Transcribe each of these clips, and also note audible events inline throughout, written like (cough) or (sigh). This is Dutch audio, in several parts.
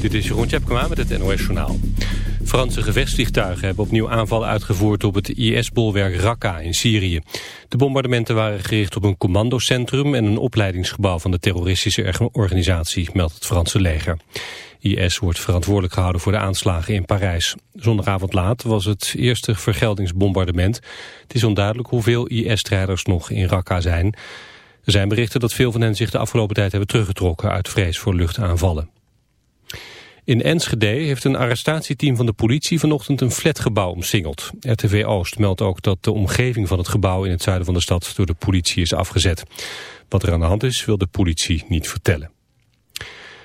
Dit is Jeroen Tjepkema met het NOS Journaal. Franse gevechtsvliegtuigen hebben opnieuw aanvallen uitgevoerd op het IS-bolwerk Raqqa in Syrië. De bombardementen waren gericht op een commandocentrum en een opleidingsgebouw van de terroristische organisatie, meldt het Franse leger. IS wordt verantwoordelijk gehouden voor de aanslagen in Parijs. Zondagavond laat was het eerste vergeldingsbombardement. Het is onduidelijk hoeveel IS-strijders nog in Raqqa zijn. Er zijn berichten dat veel van hen zich de afgelopen tijd hebben teruggetrokken uit vrees voor luchtaanvallen. In Enschede heeft een arrestatieteam van de politie vanochtend een flatgebouw omsingeld. RTV Oost meldt ook dat de omgeving van het gebouw in het zuiden van de stad door de politie is afgezet. Wat er aan de hand is wil de politie niet vertellen.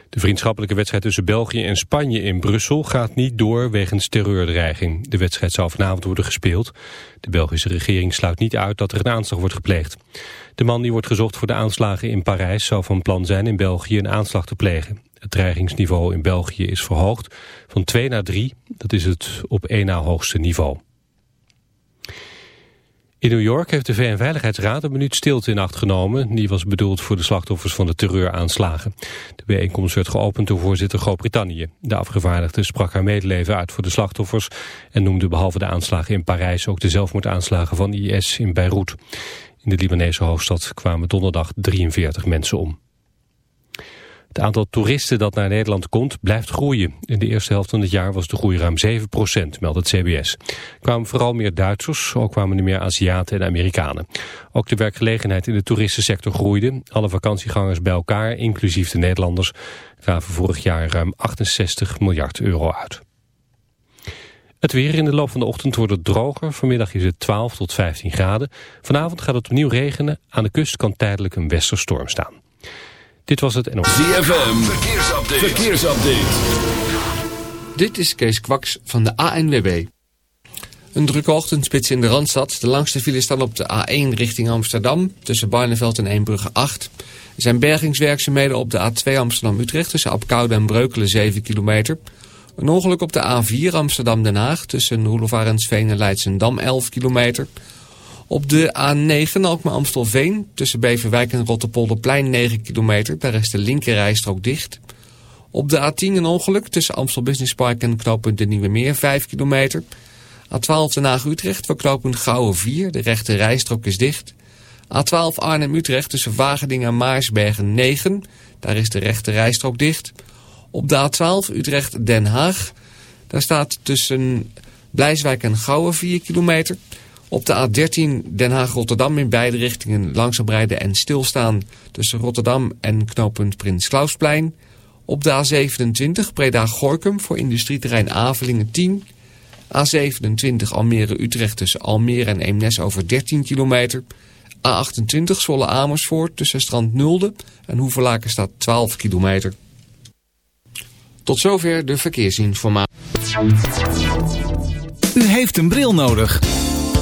De vriendschappelijke wedstrijd tussen België en Spanje in Brussel gaat niet door wegens terreurdreiging. De wedstrijd zal vanavond worden gespeeld. De Belgische regering sluit niet uit dat er een aanslag wordt gepleegd. De man die wordt gezocht voor de aanslagen in Parijs zou van plan zijn in België een aanslag te plegen. Het dreigingsniveau in België is verhoogd van 2 naar 3. Dat is het op één na hoogste niveau. In New York heeft de VN-veiligheidsraad een minuut stilte in acht genomen. Die was bedoeld voor de slachtoffers van de terreuraanslagen. De bijeenkomst werd geopend door voorzitter Groot-Brittannië. De afgevaardigde sprak haar medeleven uit voor de slachtoffers... en noemde behalve de aanslagen in Parijs ook de zelfmoordaanslagen van IS in Beirut. In de Libanese hoofdstad kwamen donderdag 43 mensen om. Het aantal toeristen dat naar Nederland komt blijft groeien. In de eerste helft van het jaar was de groei ruim 7% meldt het CBS. Er kwamen vooral meer Duitsers, ook kwamen er meer Aziaten en Amerikanen. Ook de werkgelegenheid in de toeristensector groeide. Alle vakantiegangers bij elkaar, inclusief de Nederlanders, gaven vorig jaar ruim 68 miljard euro uit. Het weer in de loop van de ochtend wordt het droger. Vanmiddag is het 12 tot 15 graden. Vanavond gaat het opnieuw regenen. Aan de kust kan tijdelijk een westerstorm staan. Dit was het NOS. ZFM, verkeersupdate. verkeersupdate. Dit is Kees Kwaks van de ANWB. Een drukke ochtendspits in de Randstad. De langste file staan op de A1 richting Amsterdam. Tussen Barneveld en Eembrugge 8. Er zijn bergingswerkzaamheden op de A2 Amsterdam-Utrecht. Tussen Apkoude en Breukelen 7 kilometer. Een ongeluk op de A4 Amsterdam-Den Haag. Tussen Roelofarensveen en Leidsendam 11 kilometer. Op de A9 Alkmaar-Amstelveen tussen Beverwijk en Rotterpolderplein 9 kilometer. Daar is de linkerrijstrook dicht. Op de A10 een ongeluk tussen Amstel Business Park en knooppunt De Nieuwe Meer 5 kilometer. A12 Den Haag-Utrecht voor knooppunt Gouwen 4. De rechte rijstrook is dicht. A12 Arnhem-Utrecht tussen Wageningen en Maarsbergen 9. Daar is de rechte rijstrook dicht. Op de A12 Utrecht-Den Haag. Daar staat tussen Blijswijk en Gouwen 4 kilometer. Op de A13 Den Haag-Rotterdam in beide richtingen langzaam rijden en stilstaan tussen Rotterdam en knooppunt Prins Klausplein. Op de A27 Breda-Gorkum voor industrieterrein Avelingen 10. A27 Almere-Utrecht tussen Almere en Eemnes over 13 kilometer. A28 Zwolle-Amersfoort tussen Strand Nulde en Hoevelaken staat 12 kilometer. Tot zover de verkeersinformatie. U heeft een bril nodig.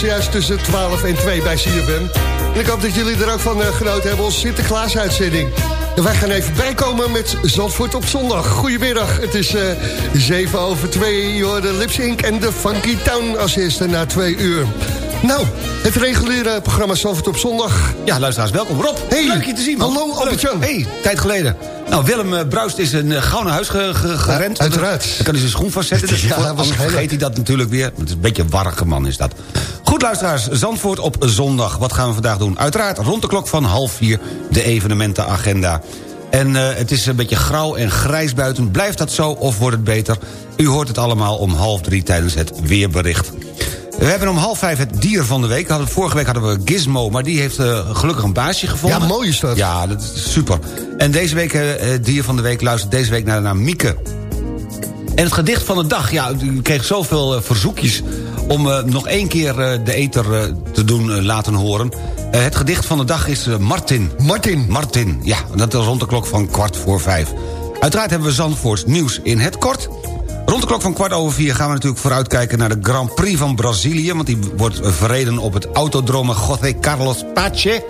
Zojuist tussen 12 en 2 bij CFM. En ik hoop dat jullie er ook van uh, genoten hebben, onze Sinterklaas-uitzending. En wij gaan even bijkomen met Zandvoort op zondag. Goedemiddag, het is uh, eh, 7 over 2, je de Lipsync en de Funky Town als eerste na 2 uur. Nou, het reguliere programma Zandvoort op zondag. Ja, luisteraars, welkom. Rob, hey, leuk je te zien, man. Hallo, Albert-Jan. Hey, tijd geleden. Nou, Willem uh, Bruist is een gauw naar huis ge ge gerend. Ja, uiteraard. Dan kan hij zijn schoen vastzetten. Dus (laughs) ja, vergeet hij dat natuurlijk weer. Het is een beetje een warrige man is dat. Goed luisteraars, Zandvoort op zondag. Wat gaan we vandaag doen? Uiteraard rond de klok van half vier de evenementenagenda. En uh, het is een beetje grauw en grijs buiten. Blijft dat zo of wordt het beter? U hoort het allemaal om half drie tijdens het weerbericht. We hebben om half vijf het dier van de week. Hadden, vorige week hadden we Gizmo, maar die heeft uh, gelukkig een baasje gevonden. Ja, mooi is dat. Ja, dat is super. En deze week, uh, dier van de week, luistert deze week naar, naar Mieke. En het gedicht van de dag, ja, u kreeg zoveel verzoekjes... om uh, nog één keer uh, de eter te doen laten horen. het gedicht van de dag is Martin. Martin. Martin, ja, dat is rond de klok van kwart voor vijf. Uiteraard hebben we Zandvoorts nieuws in het kort... Rond de klok van kwart over vier gaan we natuurlijk vooruitkijken... naar de Grand Prix van Brazilië... want die wordt verreden op het autodrome José Carlos Pache.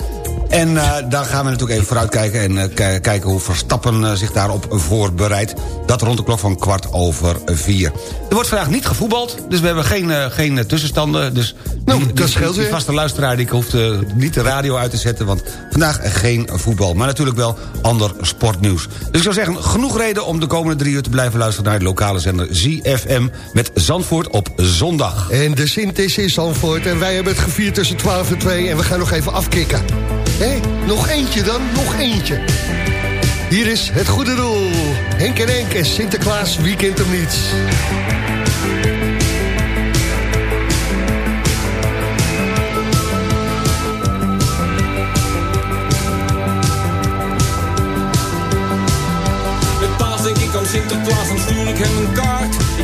En uh, daar gaan we natuurlijk even vooruitkijken... en uh, kijken hoe Verstappen uh, zich daarop voorbereidt. Dat rond de klok van kwart over vier. Er wordt vandaag niet gevoetbald, dus we hebben geen, geen tussenstanden. Dus nou, die, dat scheelt weer. vaste luisteraar die hoeft niet de radio uit te zetten... want vandaag geen voetbal, maar natuurlijk wel ander sportnieuws. Dus ik zou zeggen, genoeg reden om de komende drie uur te blijven luisteren... naar de lokale zender ZFM met Zandvoort op zondag. En de Sint is in Zandvoort en wij hebben het gevierd tussen 12 en 2... en we gaan nog even afkicken. Hé, nog eentje dan, nog eentje. Hier is het goede doel. Henk en Henk en Sinterklaas, wie kent hem niet? Met paas denk ik aan Sinterklaas, dan stuur ik hem een kaart.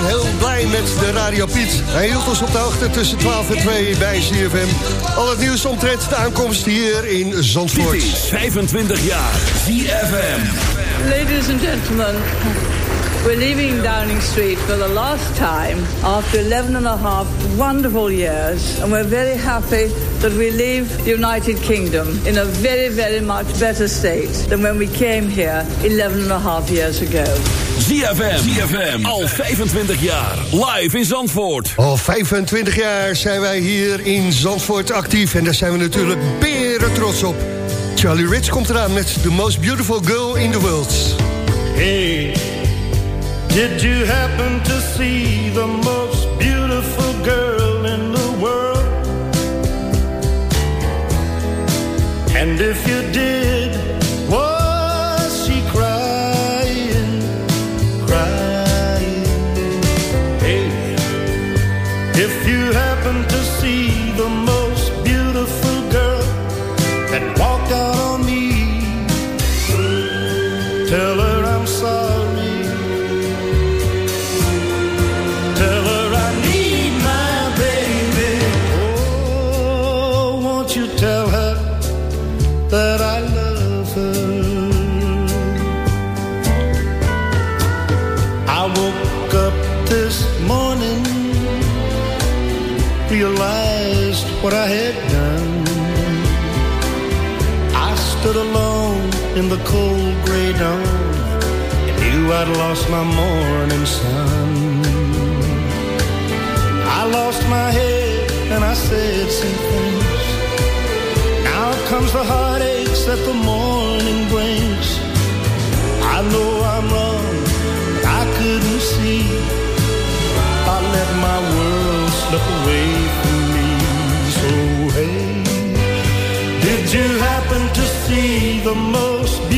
zijn heel blij met de Radio Piet. Hij hield ons op de hoogte tussen 12 en 2 bij CFM. Al het nieuws omtrent de aankomst hier in Dit Zandvoort. is 25 jaar ZFM. Ladies and gentlemen, we're leaving Downing Street for the last time after 11 and a half wonderful years. And we're very happy that we leave the United Kingdom in a very, very much better state than when we came here 11 and a half years ago. ZFM. ZFM. Al 25 jaar. Live in Zandvoort. Al 25 jaar zijn wij hier in Zandvoort actief. En daar zijn we natuurlijk beren trots op. Charlie Rich komt eraan met The Most Beautiful Girl in the World. Hey, did you happen to see the most beautiful girl in the world? And if you did, cold gray dawn and knew I'd lost my morning sun. I lost my head and I said some things. Now comes the heartaches that the morning brings. I know I'm wrong, but I couldn't see. I let my world slip away from me. So hey, did you happen to see the most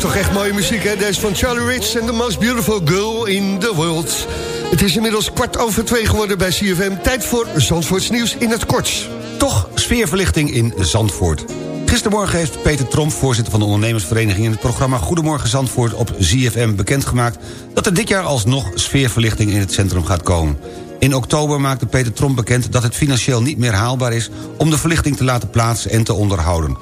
blijft toch echt mooie muziek, hè? Deze van Charlie Rich en The Most Beautiful Girl in the World. Het is inmiddels kwart over twee geworden bij CFM. Tijd voor Zandvoorts nieuws in het kort. Toch sfeerverlichting in Zandvoort. Gistermorgen heeft Peter Tromp, voorzitter van de ondernemersvereniging... in het programma Goedemorgen Zandvoort op ZFM bekendgemaakt... dat er dit jaar alsnog sfeerverlichting in het centrum gaat komen. In oktober maakte Peter Tromp bekend dat het financieel niet meer haalbaar is... om de verlichting te laten plaatsen en te onderhouden.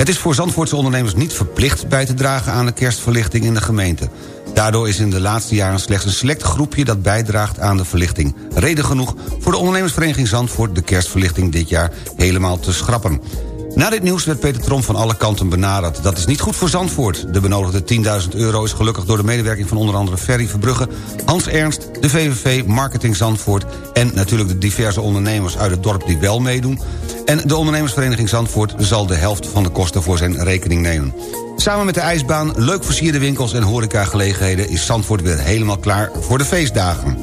Het is voor Zandvoortse ondernemers niet verplicht bij te dragen aan de kerstverlichting in de gemeente. Daardoor is in de laatste jaren slechts een select groepje dat bijdraagt aan de verlichting. Reden genoeg voor de ondernemersvereniging Zandvoort de kerstverlichting dit jaar helemaal te schrappen. Na dit nieuws werd Peter Tromp van alle kanten benaderd. Dat is niet goed voor Zandvoort. De benodigde 10.000 euro is gelukkig door de medewerking van onder andere Ferry Verbrugge... Hans Ernst, de VVV, Marketing Zandvoort... en natuurlijk de diverse ondernemers uit het dorp die wel meedoen. En de ondernemersvereniging Zandvoort zal de helft van de kosten voor zijn rekening nemen. Samen met de ijsbaan, leuk versierde winkels en horecagelegenheden... is Zandvoort weer helemaal klaar voor de feestdagen.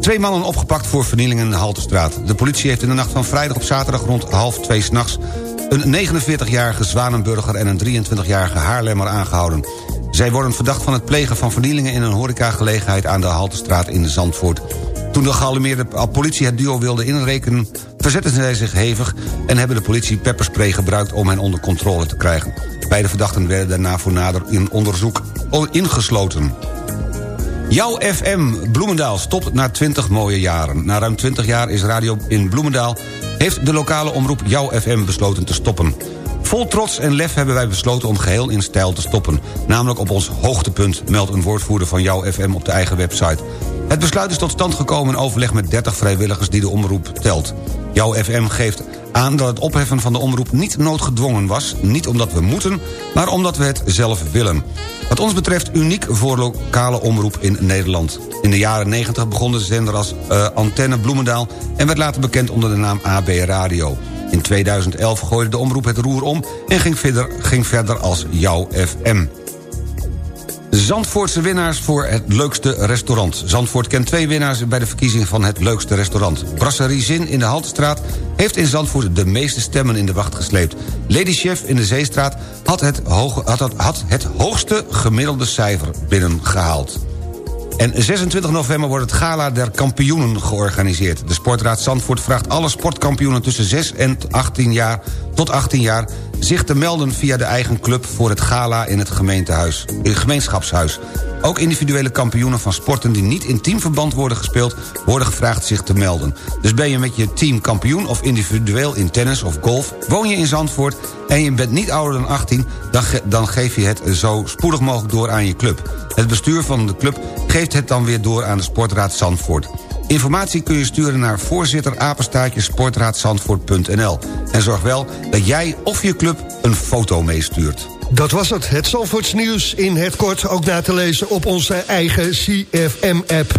Twee mannen opgepakt voor vernielingen in de Haltestraat. De politie heeft in de nacht van vrijdag op zaterdag rond half twee s'nachts... een 49-jarige Zwanenburger en een 23-jarige Haarlemmer aangehouden. Zij worden verdacht van het plegen van vernielingen... in een horecagelegenheid aan de Haltestraat in Zandvoort. Toen de gealarmeerde politie het duo wilde inrekenen... verzetten zij zich hevig en hebben de politie pepperspray gebruikt... om hen onder controle te krijgen. Beide verdachten werden daarna voor nader in onderzoek ingesloten. Jouw FM Bloemendaal stopt na 20 mooie jaren. Na ruim 20 jaar is radio in Bloemendaal... heeft de lokale omroep Jouw FM besloten te stoppen. Vol trots en lef hebben wij besloten om geheel in stijl te stoppen. Namelijk op ons hoogtepunt, meldt een woordvoerder van Jouw FM op de eigen website. Het besluit is tot stand gekomen in overleg met 30 vrijwilligers die de omroep telt. Jouw FM geeft aan dat het opheffen van de omroep niet noodgedwongen was... niet omdat we moeten, maar omdat we het zelf willen. Wat ons betreft uniek voor lokale omroep in Nederland. In de jaren 90 begon de zender als uh, Antenne Bloemendaal... en werd later bekend onder de naam AB Radio. In 2011 gooide de omroep het roer om en ging verder, ging verder als Jouw FM. Zandvoortse winnaars voor het leukste restaurant. Zandvoort kent twee winnaars bij de verkiezing van het leukste restaurant. Brasserie Zin in de Haltestraat heeft in Zandvoort de meeste stemmen in de wacht gesleept. Lady Chef in de Zeestraat had het, had, had het hoogste gemiddelde cijfer binnengehaald. En 26 november wordt het Gala der Kampioenen georganiseerd. De Sportraad Zandvoort vraagt alle sportkampioenen tussen 6 en 18 jaar tot 18 jaar zich te melden via de eigen club voor het gala in het gemeentehuis, in het gemeenschapshuis. Ook individuele kampioenen van sporten die niet in teamverband worden gespeeld... worden gevraagd zich te melden. Dus ben je met je team kampioen of individueel in tennis of golf... woon je in Zandvoort en je bent niet ouder dan 18... dan, ge dan geef je het zo spoedig mogelijk door aan je club. Het bestuur van de club geeft het dan weer door aan de Sportraad Zandvoort. Informatie kun je sturen naar voorzitter sportraadzandvoort.nl. En zorg wel dat jij of je club een foto meestuurt. Dat was het, het Zandvoorts nieuws in het kort. Ook na te lezen op onze eigen CFM-app.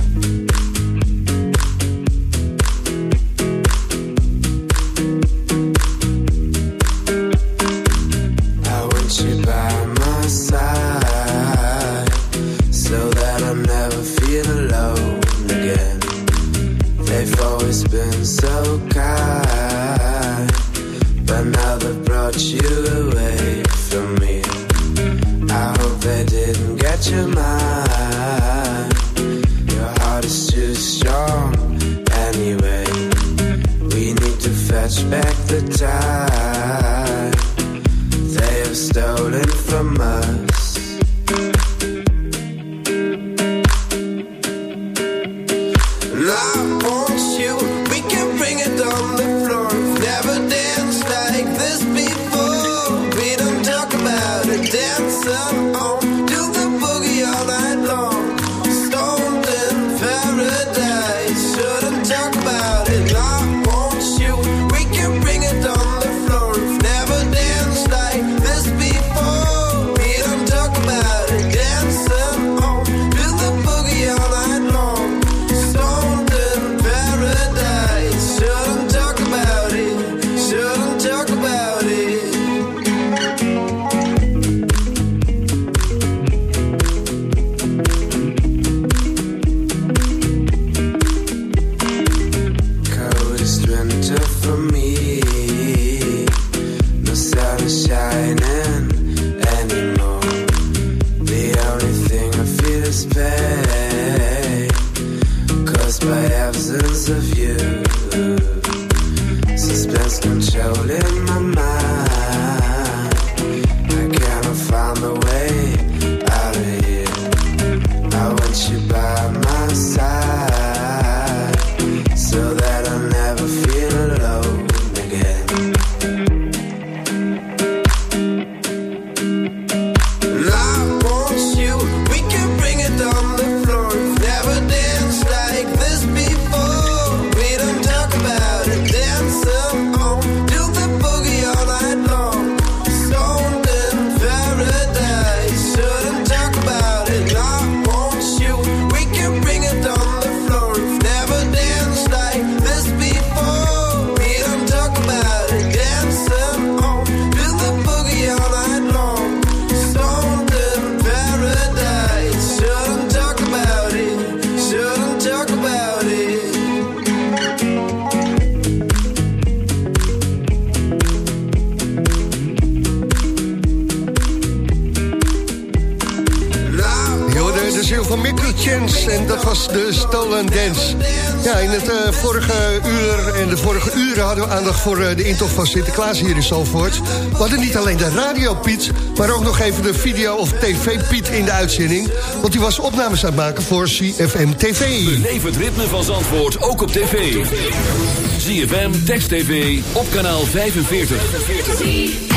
van Mickey Chance en dat was de Stolen Dance. Ja, in het eh, vorige uur en de vorige uren hadden we aandacht voor eh, de intocht van Sinterklaas hier in Zalvoort. We hadden niet alleen de radio Piet, maar ook nog even de video of tv Piet in de uitzending. Want die was opnames aan het maken voor CFM TV. Beleef het ritme van Zandvoort ook op tv. ZFM, Text TV, op kanaal 45.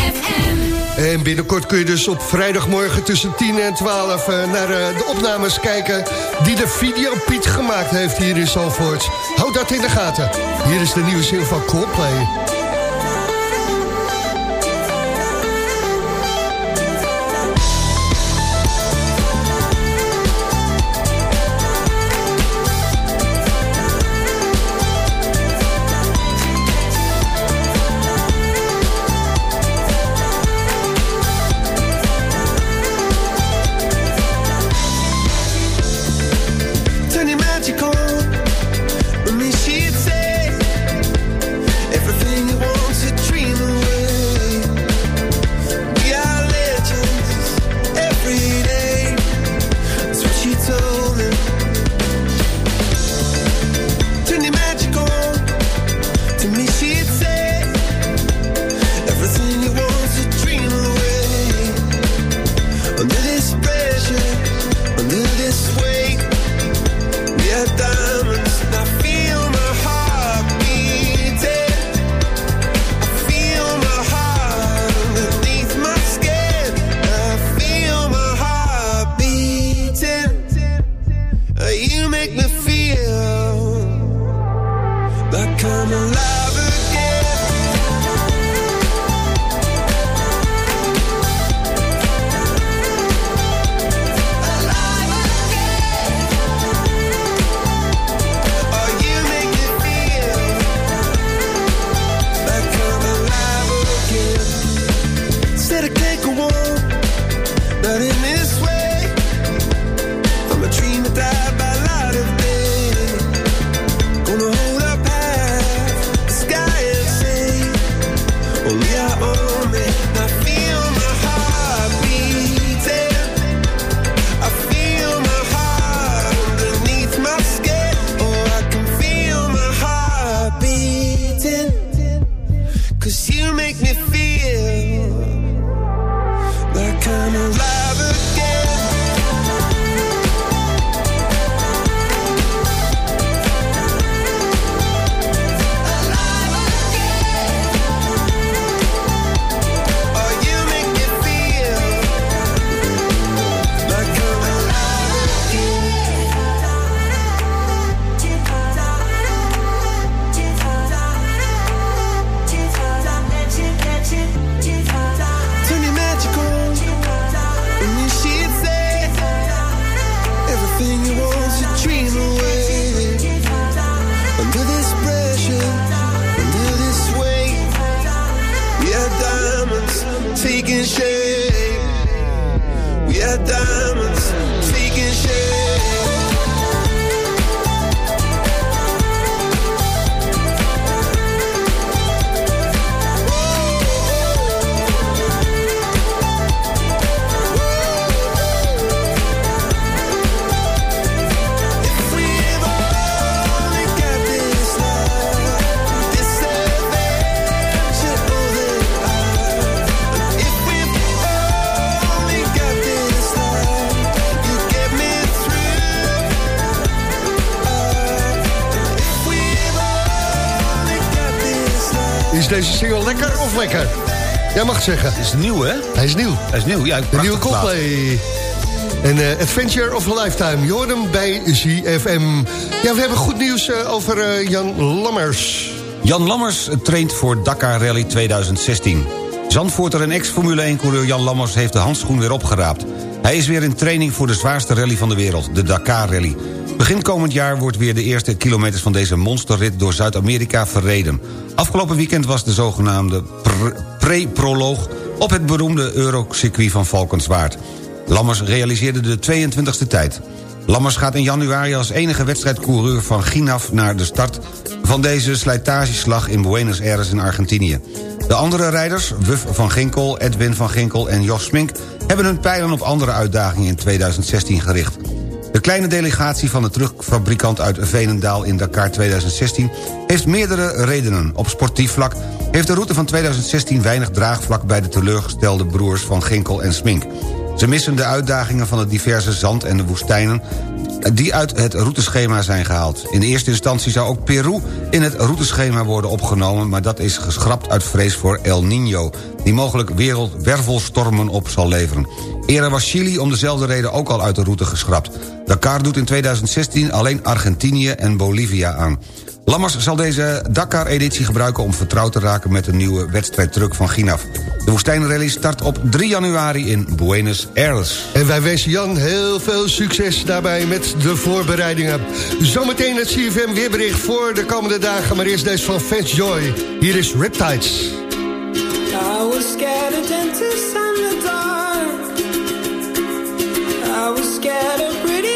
En binnenkort kun je dus op vrijdagmorgen tussen 10 en 12 eh, naar eh, de opnames kijken... die de video Piet gemaakt heeft hier in Zalvoort. Houd dat in de gaten. Hier is de nieuwe zin van Coldplay. Of lekker? Jij mag het zeggen. Het is nieuw, hè? Hij is nieuw. Hij is nieuw, ja. De nieuwe. Coldplay. En eh, Adventure of a Lifetime. Je hoort hem bij ZFM. Ja, we hebben goed nieuws eh, over eh, Jan Lammers. Jan Lammers traint voor Dakar Rally 2016. Zandvoorter en ex-Formule 1-coureur Jan Lammers heeft de handschoen weer opgeraapt. Hij is weer in training voor de zwaarste rally van de wereld, de Dakar Rally. Begin komend jaar wordt weer de eerste kilometers van deze monsterrit door Zuid-Amerika verreden. Afgelopen weekend was de zogenaamde pre-proloog op het beroemde Eurocircuit van Valkenswaard. Lammers realiseerde de 22e tijd. Lammers gaat in januari als enige wedstrijdcoureur van Ginaf naar de start van deze slijtageslag in Buenos Aires in Argentinië. De andere rijders, Wuf van Ginkel, Edwin van Ginkel en Jos Smink... hebben hun pijlen op andere uitdagingen in 2016 gericht. Kleine delegatie van de terugfabrikant uit Veenendaal in Dakar 2016... heeft meerdere redenen. Op sportief vlak heeft de route van 2016 weinig draagvlak... bij de teleurgestelde broers van Ginkel en Smink. Ze missen de uitdagingen van de diverse zand- en de woestijnen die uit het routeschema zijn gehaald. In eerste instantie zou ook Peru in het routeschema worden opgenomen... maar dat is geschrapt uit vrees voor El Niño... die mogelijk wereld wervelstormen op zal leveren. Eerder was Chili om dezelfde reden ook al uit de route geschrapt. Dakar doet in 2016 alleen Argentinië en Bolivia aan. Lammers zal deze Dakar-editie gebruiken om vertrouwd te raken... met de nieuwe wedstrijdtruck van Ginaf. De woestijnrally start op 3 januari in Buenos Aires. En wij wensen Jan heel veel succes daarbij met de voorbereidingen. Zometeen het CFM weerbericht voor de komende dagen. Maar eerst deze van Fans Joy. Hier is Riptides. I was scared of dentists and the dark. I was scared of pretty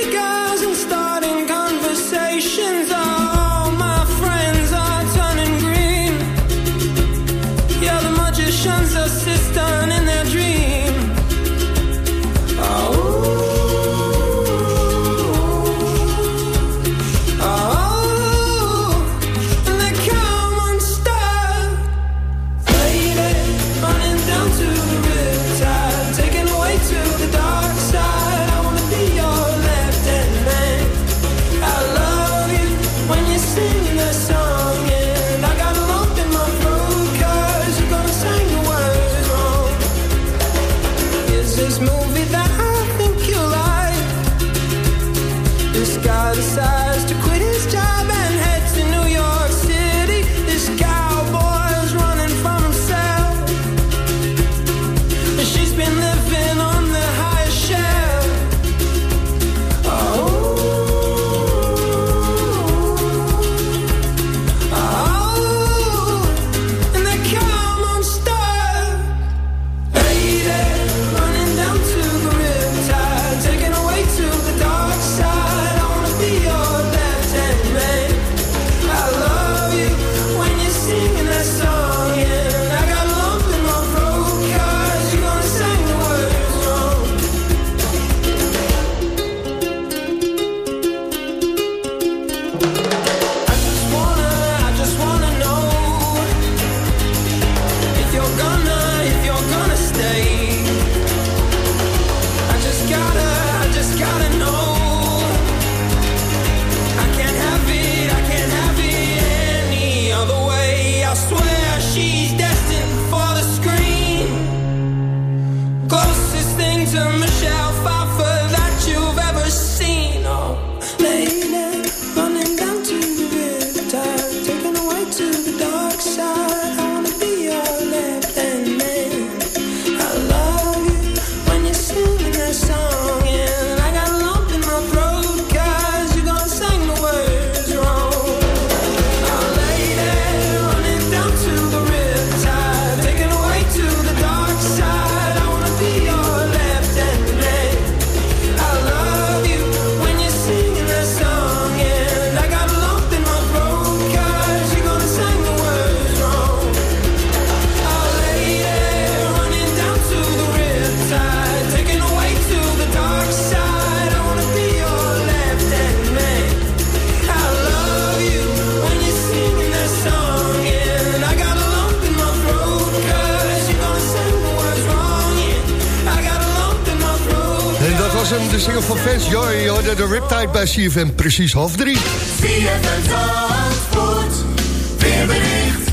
bij CFM, precies half drie.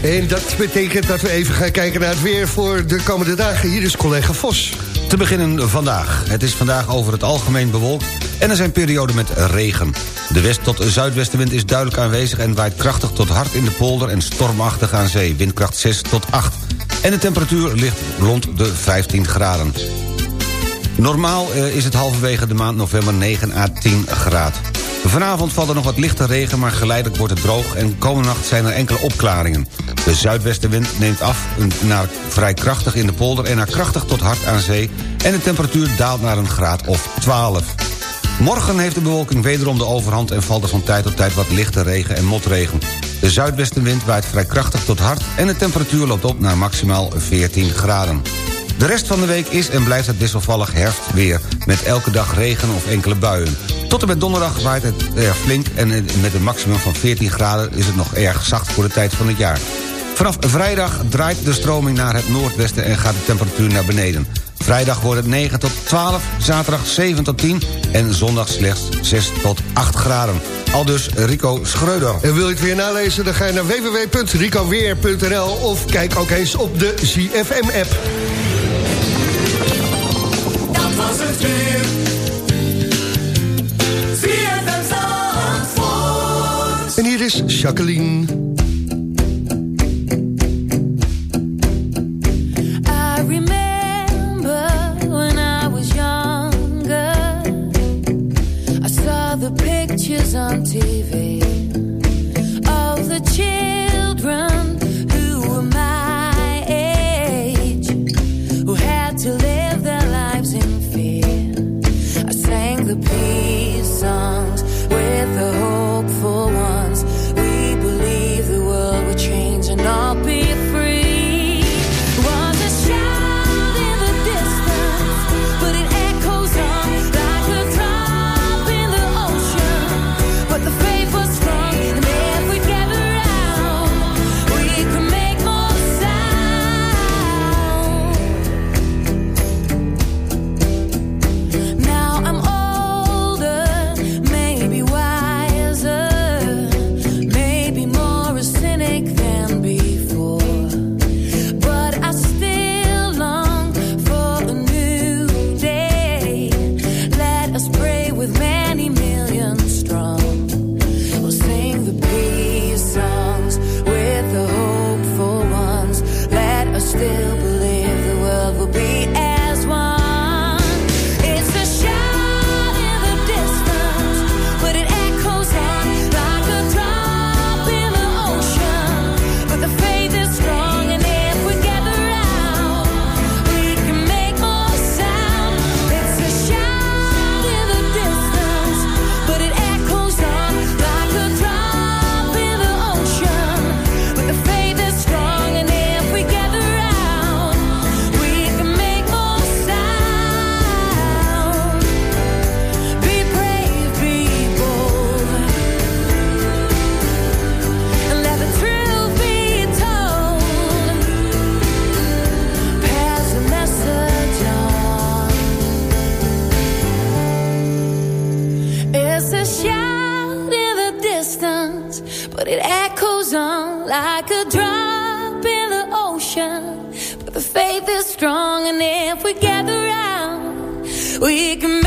En dat betekent dat we even gaan kijken naar het weer voor de komende dagen. Hier is collega Vos. Te beginnen vandaag. Het is vandaag over het algemeen bewolkt en er zijn perioden met regen. De west- tot zuidwestenwind is duidelijk aanwezig en waait krachtig tot hard in de polder en stormachtig aan zee. Windkracht 6 tot 8. En de temperatuur ligt rond de 15 graden. Normaal eh, is het halverwege de maand november 9 à 10 graden. Vanavond valt er nog wat lichte regen, maar geleidelijk wordt het droog... en komende nacht zijn er enkele opklaringen. De zuidwestenwind neemt af naar vrij krachtig in de polder... en naar krachtig tot hard aan zee... en de temperatuur daalt naar een graad of 12. Morgen heeft de bewolking wederom de overhand... en valt er van tijd tot tijd wat lichte regen en motregen. De zuidwestenwind waait vrij krachtig tot hard... en de temperatuur loopt op naar maximaal 14 graden. De rest van de week is en blijft het wisselvallig herfstweer... met elke dag regen of enkele buien. Tot en met donderdag waait het erg flink... en met een maximum van 14 graden is het nog erg zacht voor de tijd van het jaar. Vanaf vrijdag draait de stroming naar het noordwesten... en gaat de temperatuur naar beneden. Vrijdag wordt het 9 tot 12, zaterdag 7 tot 10... en zondag slechts 6 tot 8 graden. Al dus Rico Schreuder. En wil je het weer nalezen, dan ga je naar www.ricoweer.nl... of kijk ook eens op de ZFM-app. Was het weer. En hier is Jacqueline.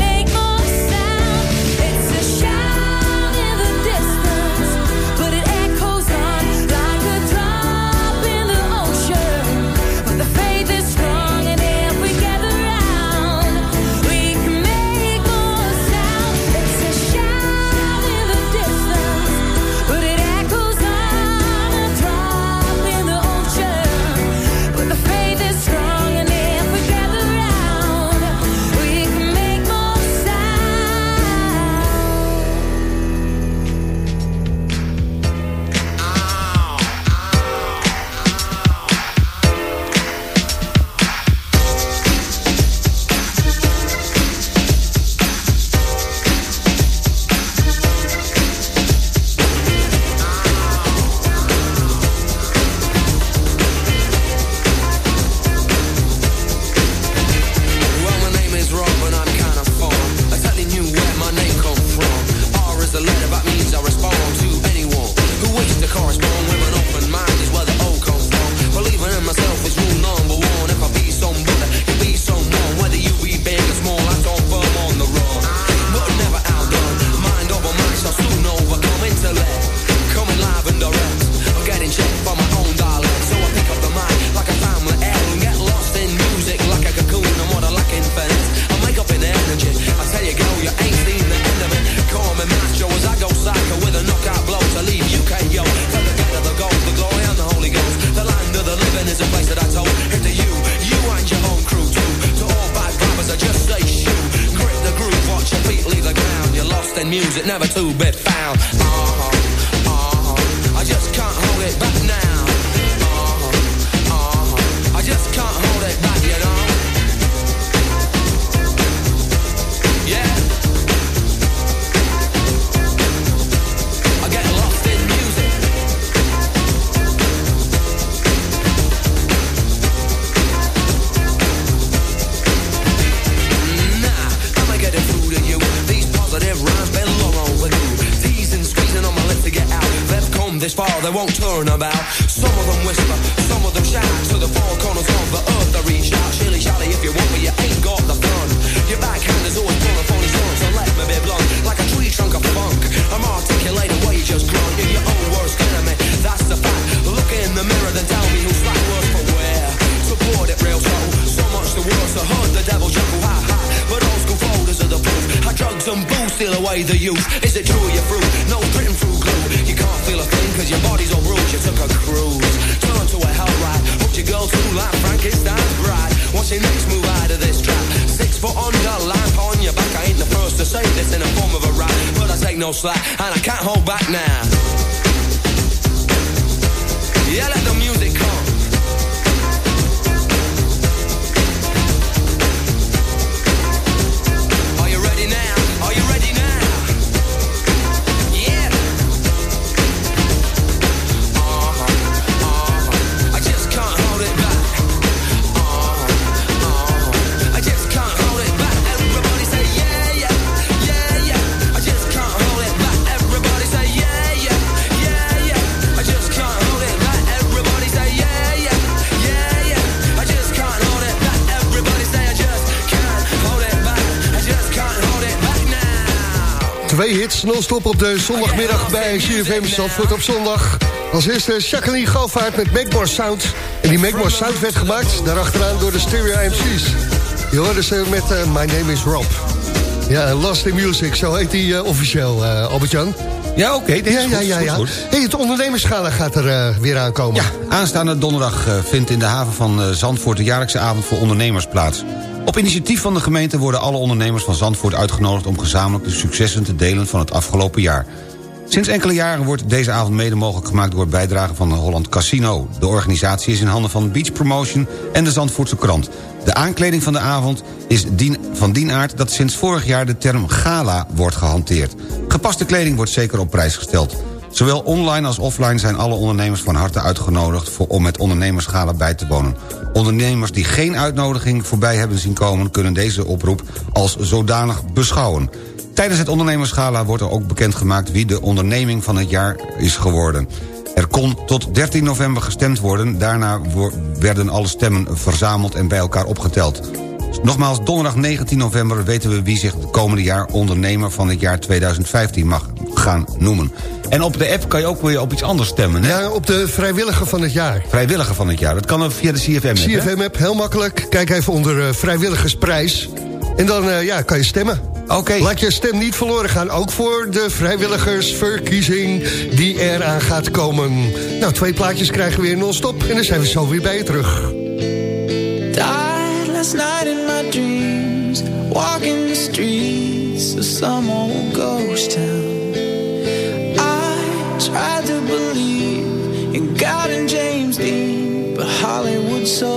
make more about. Twee hits non-stop op de zondagmiddag bij CFM Zandvoort op zondag. Als eerste Jacqueline Galvaart met Mackmore Sound. En die Mackmore Sound werd gemaakt daarachteraan door de Stereo MC's. Je hoorde ze met uh, My Name is Rob. Ja, Last in Music, zo heet die eh, officieel, uh, Albert-Jan. Ja, oké. Okay, ja, ja, ja, ja. Hey, het gaat er weer aankomen. Ja, aanstaande donderdag vindt in de haven van Zandvoort... de jaarlijkse avond voor ondernemers plaats. Op initiatief van de gemeente worden alle ondernemers van Zandvoort uitgenodigd... om gezamenlijk de successen te delen van het afgelopen jaar. Sinds enkele jaren wordt deze avond mede mogelijk gemaakt... door bijdrage van de Holland Casino. De organisatie is in handen van Beach Promotion en de Zandvoortse krant. De aankleding van de avond is van dien aard... dat sinds vorig jaar de term gala wordt gehanteerd. Gepaste kleding wordt zeker op prijs gesteld. Zowel online als offline zijn alle ondernemers van harte uitgenodigd... Voor, om het ondernemersgala bij te wonen. Ondernemers die geen uitnodiging voorbij hebben zien komen... kunnen deze oproep als zodanig beschouwen. Tijdens het ondernemerschala wordt er ook bekendgemaakt... wie de onderneming van het jaar is geworden. Er kon tot 13 november gestemd worden. Daarna werden alle stemmen verzameld en bij elkaar opgeteld. Nogmaals, donderdag 19 november weten we wie zich het komende jaar... ondernemer van het jaar 2015 mag gaan noemen. En op de app kan je ook weer op iets anders stemmen, hè? Ja, op de vrijwilliger van het jaar. Vrijwilliger van het jaar, dat kan via de CFM-app, CFM-app, heel makkelijk. Kijk even onder eh, vrijwilligersprijs. En dan eh, ja, kan je stemmen. Oké. Laat je stem niet verloren gaan. Ook voor de vrijwilligersverkiezing die eraan gaat komen. Nou, twee plaatjes krijgen we weer non-stop. En dan zijn we zo weer bij je terug. last night in my dreams, walking the streets of some old ghost town. I tried to believe in God and James Dean, but Hollywood so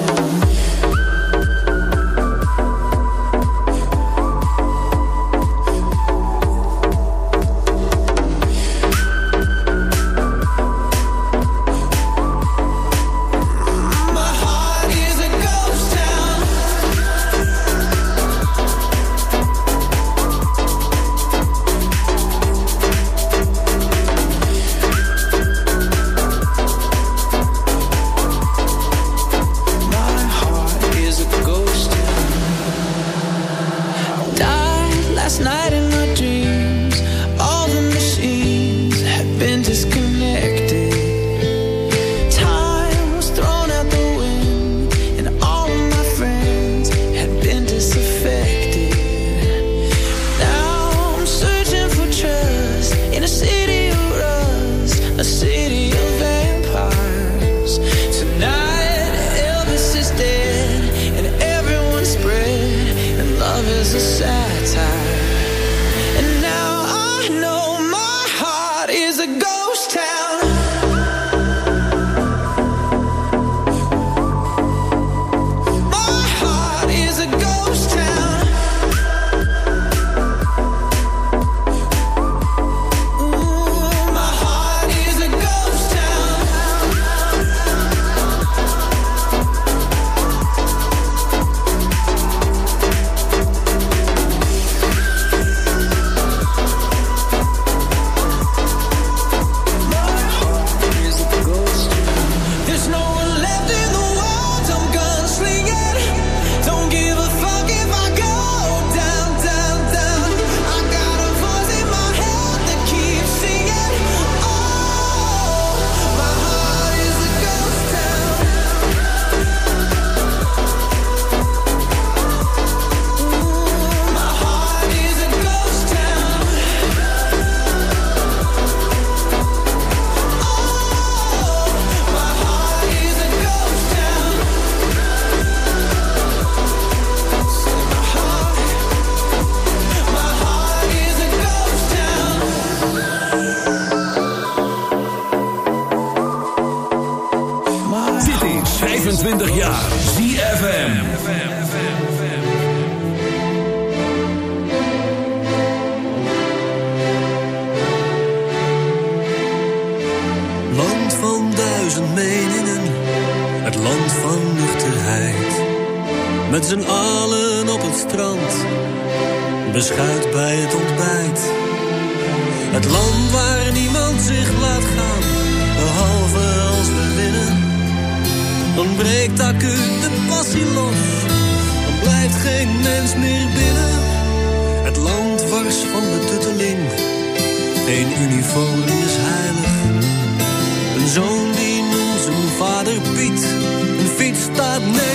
없네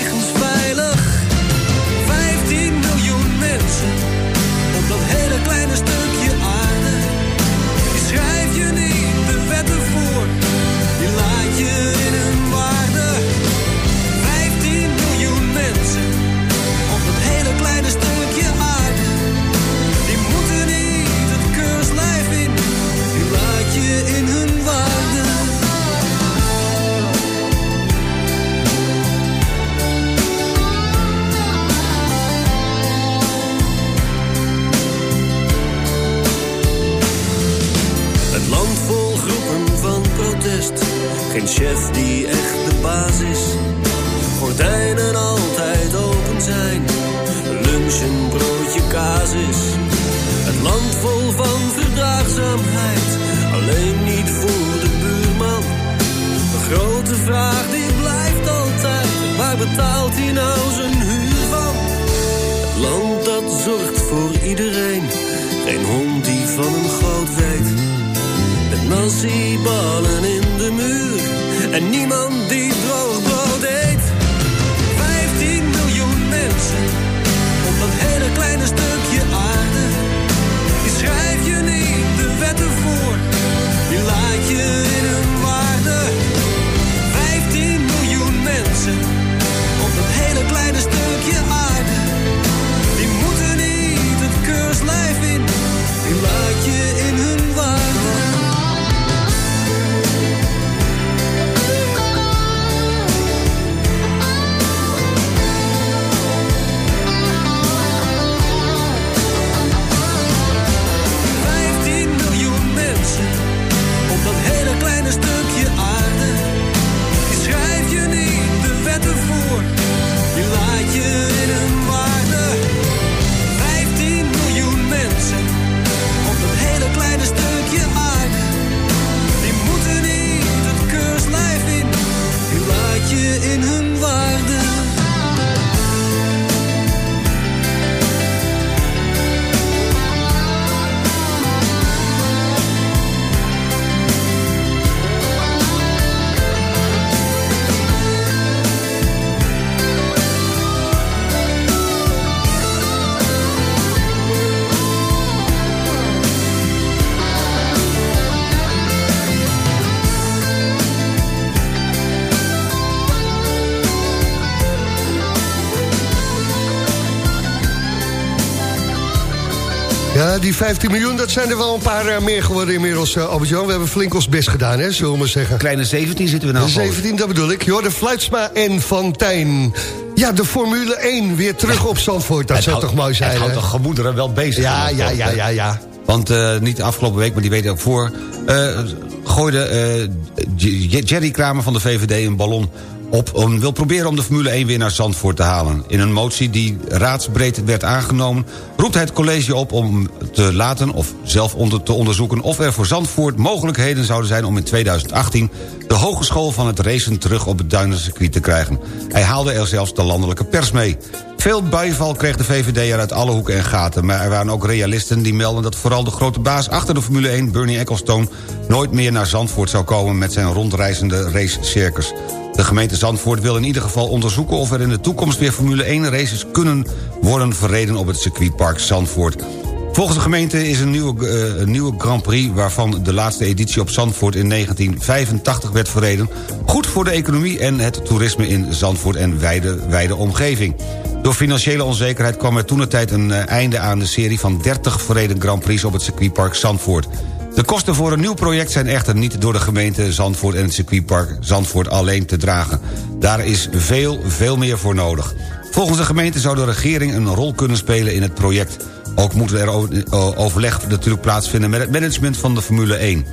die 15 miljoen, dat zijn er wel een paar eh, meer geworden inmiddels, uh, Albert-Jan. We hebben flink ons best gedaan, hè, zullen we maar zeggen. Kleine 17 zitten we nou. 17, dat bedoel ik. Jorde Fluitsma en Van Tijn. Ja, de Formule 1 weer terug op Zandvoort. Dat Het zou toch mooi zijn, Het houdt de gemoederen wel bezig. Ja, ja, ja, ja, ja. Want eh, niet de afgelopen week, maar die weet ik ook voor... eh, gooide eh, Jerry Kramer van de VVD een ballon op... om wil proberen om de Formule 1 weer naar Zandvoort te halen. In een motie die raadsbreed werd aangenomen... roept hij het college op om te laten of zelf onder, te onderzoeken... of er voor Zandvoort mogelijkheden zouden zijn om in 2018... de hogeschool van het racen terug op het Duinencircuit te krijgen. Hij haalde er zelfs de landelijke pers mee. Veel bijval kreeg de VVD er uit alle hoeken en gaten... maar er waren ook realisten die melden dat vooral de grote baas achter de Formule 1... Bernie Ecclestone nooit meer naar Zandvoort zou komen... met zijn rondreizende racecircus. De gemeente Zandvoort wil in ieder geval onderzoeken... of er in de toekomst weer Formule 1 races kunnen worden verreden... op het circuitpark Zandvoort. Volgens de gemeente is een nieuwe, eh, een nieuwe Grand Prix... waarvan de laatste editie op Zandvoort in 1985 werd verreden... goed voor de economie en het toerisme in Zandvoort en wijde, wijde omgeving. Door financiële onzekerheid kwam er toen een eh, einde aan de serie... van 30 verreden Grand Prix op het circuitpark Zandvoort. De kosten voor een nieuw project zijn echter niet door de gemeente Zandvoort... en het circuitpark Zandvoort alleen te dragen. Daar is veel, veel meer voor nodig. Volgens de gemeente zou de regering een rol kunnen spelen in het project. Ook moet er o- overleg natuurlijk plaatsvinden met het management van de Formule 1.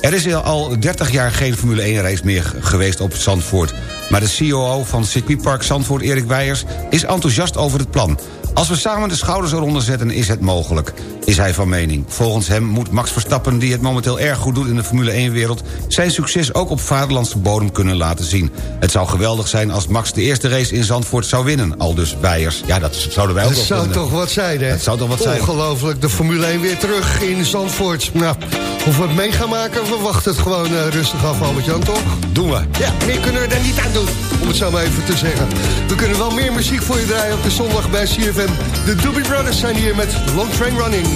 Er is al 30 jaar geen Formule 1 race meer g- geweest op Zandvoort. Maar de COO van circuitpark Zandvoort, Erik Weijers, is enthousiast over het plan. Als we samen de schouders eronder zetten, is het mogelijk, is hij van mening. Volgens hem moet Max Verstappen, die het momenteel erg goed doet in de Formule 1-wereld... zijn succes ook op vaderlandse bodem kunnen laten zien. Het zou geweldig zijn als Max de eerste race in Zandvoort zou winnen, al dus Weijers. Ja, dat zouden wij ook Dat zou toch wat zijn, hè? Dat zou toch wat zijn. Ongelooflijk, de Formule 1 weer terug in Zandvoort. Nou, of we het mee gaan maken, we wachten het gewoon eh, rustig af, Albert-Jan, toch? Doen we. Ja, meer kunnen we er niet aan doen, om het zo maar even te zeggen. We kunnen wel meer muziek voor je draaien op de zondag bij CFM. De Doobie Brothers zijn hier met Long Train Running.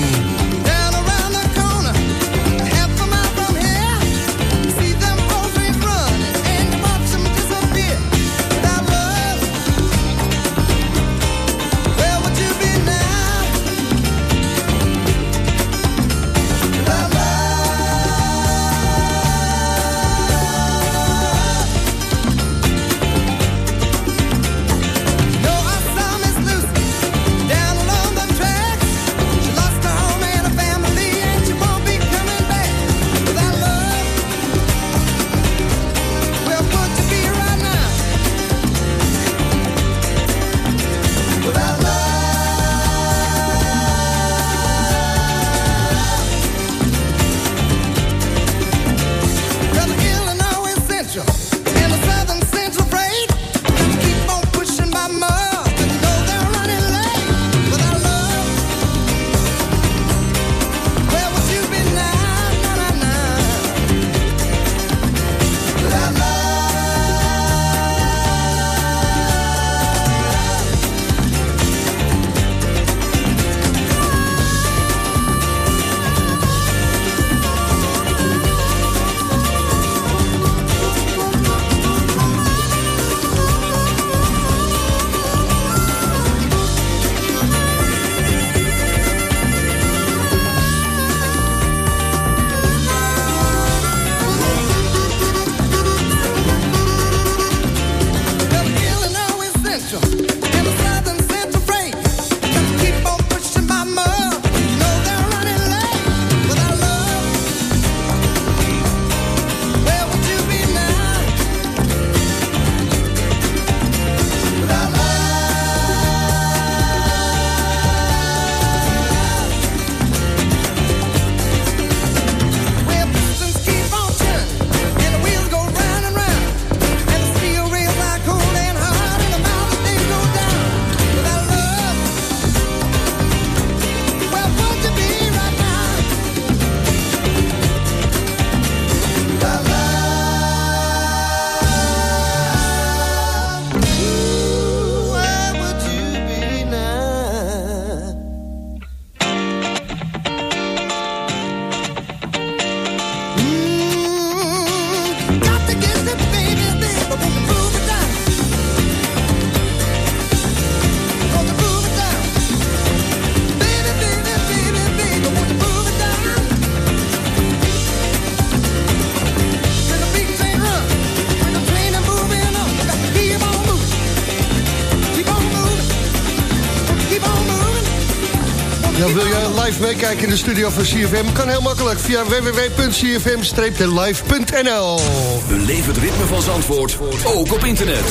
Meekijken in de studio van CFM? Kan heel makkelijk via www.cfm-live.nl Beleef het ritme van Zandvoort, ook op internet.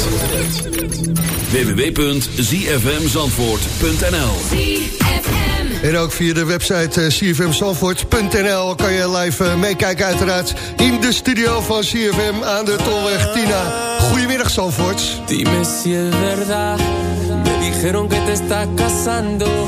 www.zfmzandvoort.nl En ook via de website eh, cfmzandvoort.nl kan je live eh, meekijken uiteraard in de studio van CFM aan de Tolweg Tina. Goedemiddag Zandvoort. Dime si es verdad. Me dijeron que te estás casando.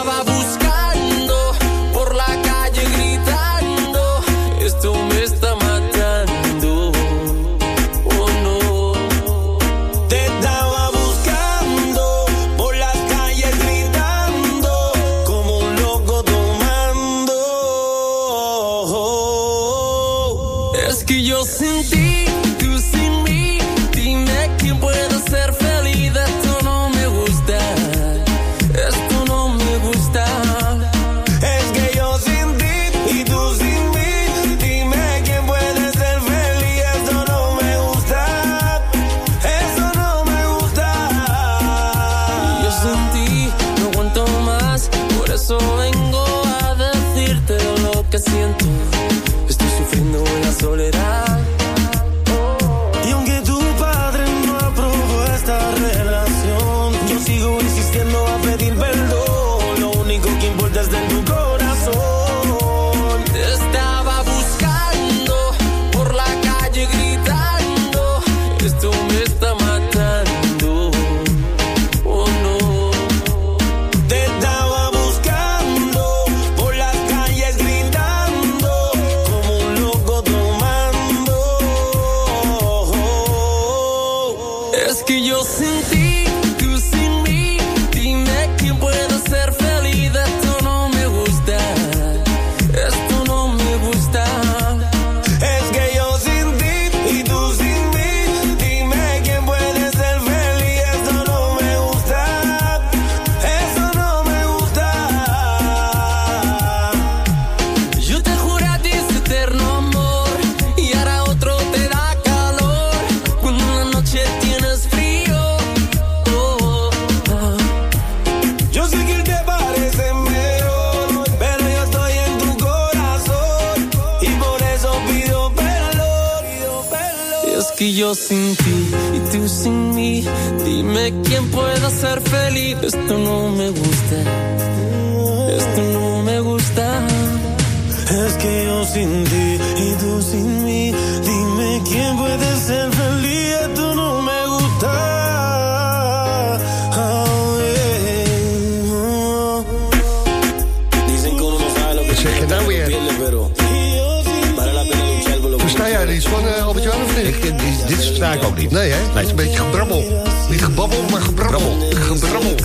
versta ik ook niet. Nee, hè? Het is een beetje gebrabbel. Niet gebabbel, maar gebrabbel. Gebrabbel.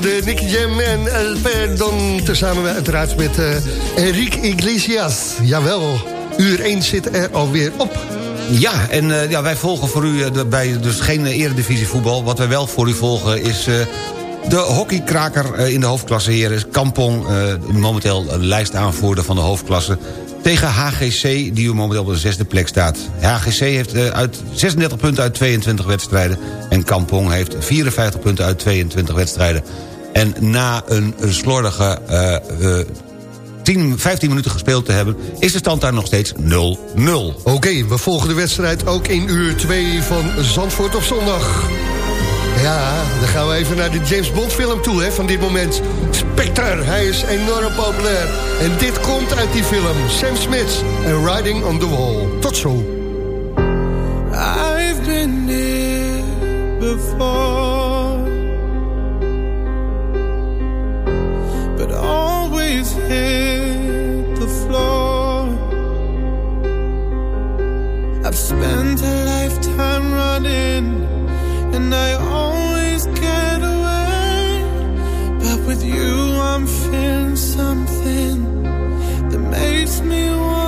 De Nicky Jam en El Perdon, tezamen uiteraard met uh, Enrique Iglesias. Jawel, uur 1 zit er alweer op. Ja, en eh, ja, wij volgen voor u eh, de- bij dus geen eh, eredivisie voetbal. Wat wij wel voor u volgen is eh, de hockeykraker eh, in de hoofdklasse heren. Kampong, eh, momenteel een lijstaanvoerder van de hoofdklasse. Tegen HGC, die momenteel op de zesde plek staat. HGC heeft eh, uit 36 punten uit 22 wedstrijden. En Kampong heeft 54 punten uit 22 wedstrijden. En na een slordige eh, eh, 10, 15 minuten gespeeld te hebben... is de stand daar nog steeds 0-0. Oké, we volgen de wedstrijd ook in uur 2 van Zandvoort op zondag. Ja, dan gaan we even naar de James Bond film toe hè, van dit moment. Spectre, hij is enorm populair. En dit komt uit die film. Sam Smith en Riding on the Wall. Tot zo. I've been here before, but always hit the floor. I've spent a lifetime running, and I with you, I'm feeling something that makes me wanna